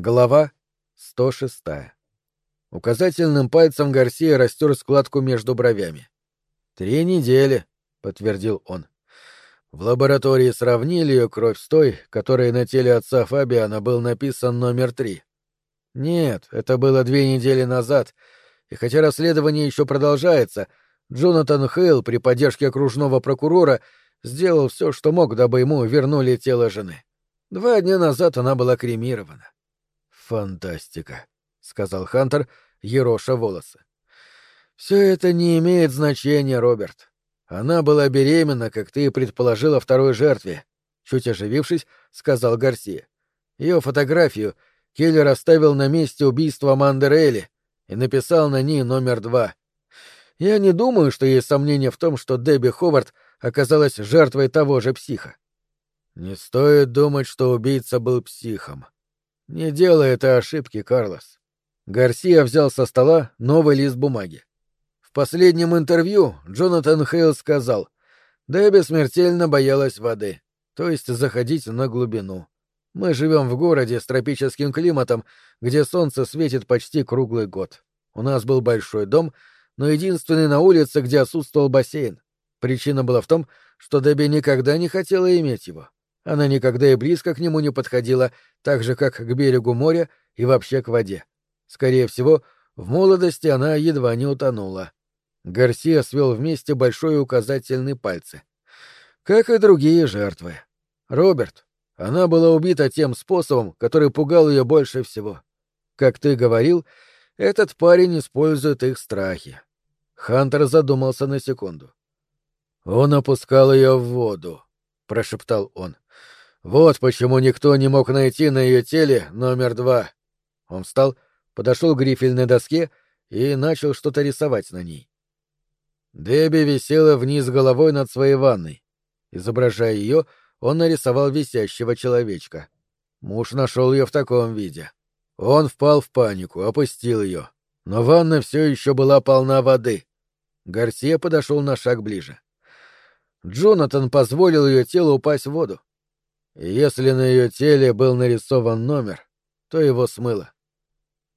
Глава 106. Указательным пальцем Гарсия растер складку между бровями. «Три недели», — подтвердил он. В лаборатории сравнили ее кровь с той, которой на теле отца Фабиана был написан номер три. Нет, это было две недели назад, и хотя расследование еще продолжается, Джонатан Хейл при поддержке окружного прокурора сделал все, что мог, дабы ему вернули тело жены. Два дня назад она была кремирована. «Фантастика», — сказал Хантер, ероша волосы. «Все это не имеет значения, Роберт. Она была беременна, как ты и предположила второй жертве», — чуть оживившись, сказал Гарсия. Ее фотографию Келлер оставил на месте убийства Мандерелли и написал на ней номер два. Я не думаю, что есть сомнения в том, что Дебби Ховард оказалась жертвой того же психа. Не стоит думать, что убийца был психом, «Не делай этой ошибки, Карлос». Гарсия взял со стола новый лист бумаги. В последнем интервью Джонатан Хейл сказал, «Дебби смертельно боялась воды, то есть заходить на глубину. Мы живем в городе с тропическим климатом, где солнце светит почти круглый год. У нас был большой дом, но единственный на улице, где отсутствовал бассейн. Причина была в том, что Дебби никогда не хотела иметь его. Она никогда и близко к нему не подходила, так же, как к берегу моря и вообще к воде. Скорее всего, в молодости она едва не утонула. Гарсия свел вместе большой указательный пальцы. Как и другие жертвы. Роберт, она была убита тем способом, который пугал ее больше всего. Как ты говорил, этот парень использует их страхи. Хантер задумался на секунду. Он опускал ее в воду, прошептал он. Вот почему никто не мог найти на ее теле номер два. Он встал, подошел к грифельной доске и начал что-то рисовать на ней. Дебби висела вниз головой над своей ванной. Изображая ее, он нарисовал висящего человечка. Муж нашел ее в таком виде. Он впал в панику, опустил ее. Но ванна все еще была полна воды. Гарсия подошел на шаг ближе. Джонатан позволил ее телу упасть в воду если на ее теле был нарисован номер, то его смыло.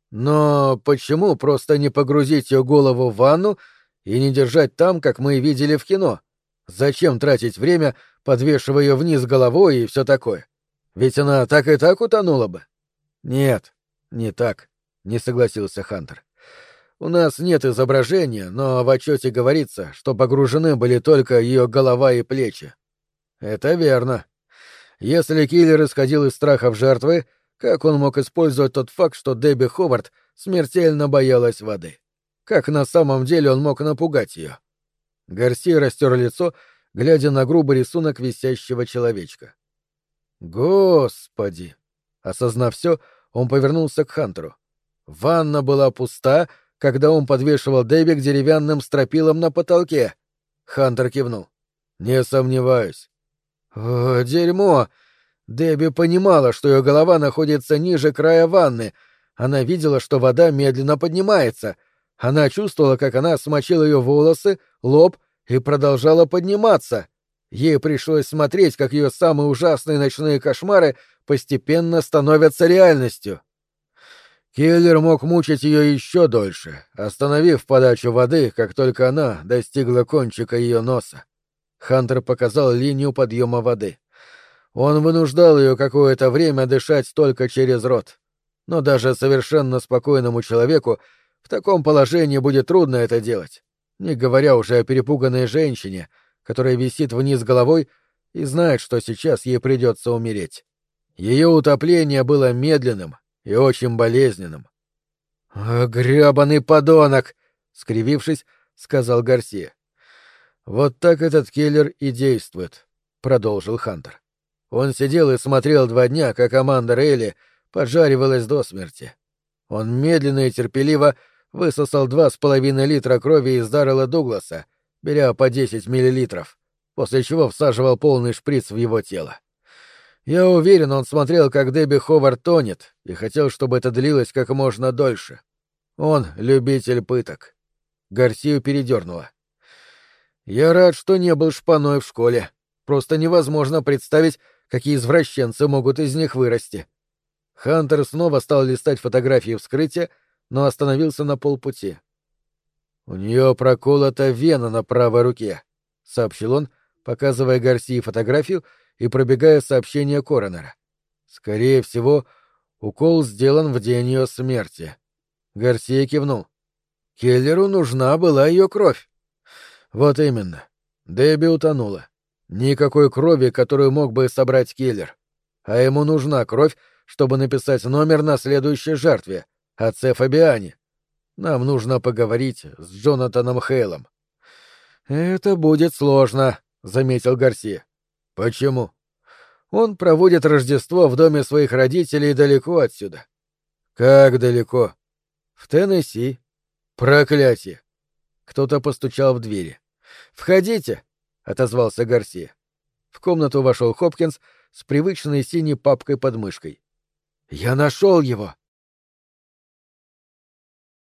Но почему просто не погрузить ее голову в ванну и не держать там, как мы видели в кино? Зачем тратить время, подвешивая ее вниз головой и все такое? Ведь она так и так утонула бы. Нет, не так, не согласился Хантер. У нас нет изображения, но в отчете говорится, что погружены были только ее голова и плечи. Это верно. Если киллер исходил из страхов жертвы, как он мог использовать тот факт, что Дебби Ховард смертельно боялась воды? Как на самом деле он мог напугать ее? Гарси растер лицо, глядя на грубый рисунок висящего человечка. Господи! Осознав все, он повернулся к Хантеру. Ванна была пуста, когда он подвешивал Дебби к деревянным стропилам на потолке. Хантер кивнул. Не сомневаюсь. О, дерьмо! Дебби понимала, что ее голова находится ниже края ванны. Она видела, что вода медленно поднимается. Она чувствовала, как она смочила ее волосы, лоб и продолжала подниматься. Ей пришлось смотреть, как ее самые ужасные ночные кошмары постепенно становятся реальностью. Киллер мог мучить ее еще дольше, остановив подачу воды, как только она достигла кончика ее носа. Хантер показал линию подъема воды. Он вынуждал ее какое-то время дышать только через рот. Но даже совершенно спокойному человеку в таком положении будет трудно это делать, не говоря уже о перепуганной женщине, которая висит вниз головой и знает, что сейчас ей придется умереть. Ее утопление было медленным и очень болезненным. «Грёбаный подонок!» — скривившись, сказал Гарсия. «Вот так этот киллер и действует», — продолжил Хантер. Он сидел и смотрел два дня, как команда Рейли поджаривалась до смерти. Он медленно и терпеливо высосал два с половиной литра крови из Даррела Дугласа, беря по десять миллилитров, после чего всаживал полный шприц в его тело. Я уверен, он смотрел, как Дебби Ховард тонет, и хотел, чтобы это длилось как можно дольше. Он — любитель пыток. Гарсию передернуло. Я рад, что не был шпаной в школе. Просто невозможно представить, какие извращенцы могут из них вырасти. Хантер снова стал листать фотографии вскрытия, но остановился на полпути. «У нее проколота вена на правой руке», — сообщил он, показывая Гарсии фотографию и пробегая сообщение Коронера. «Скорее всего, укол сделан в день ее смерти». Гарсия кивнул. Келлеру нужна была ее кровь. Вот именно. Дебби утонула. Никакой крови, которую мог бы собрать киллер. А ему нужна кровь, чтобы написать номер на следующей жертве — отце Фабиане. Нам нужно поговорить с Джонатаном Хейлом. «Это будет сложно», — заметил Гарси. «Почему?» «Он проводит Рождество в доме своих родителей далеко отсюда». «Как далеко?» «В Теннесси». «Проклятие!» Кто-то постучал в двери. «Входите!» — отозвался Гарси. В комнату вошел Хопкинс с привычной синей папкой под мышкой. «Я нашел его!»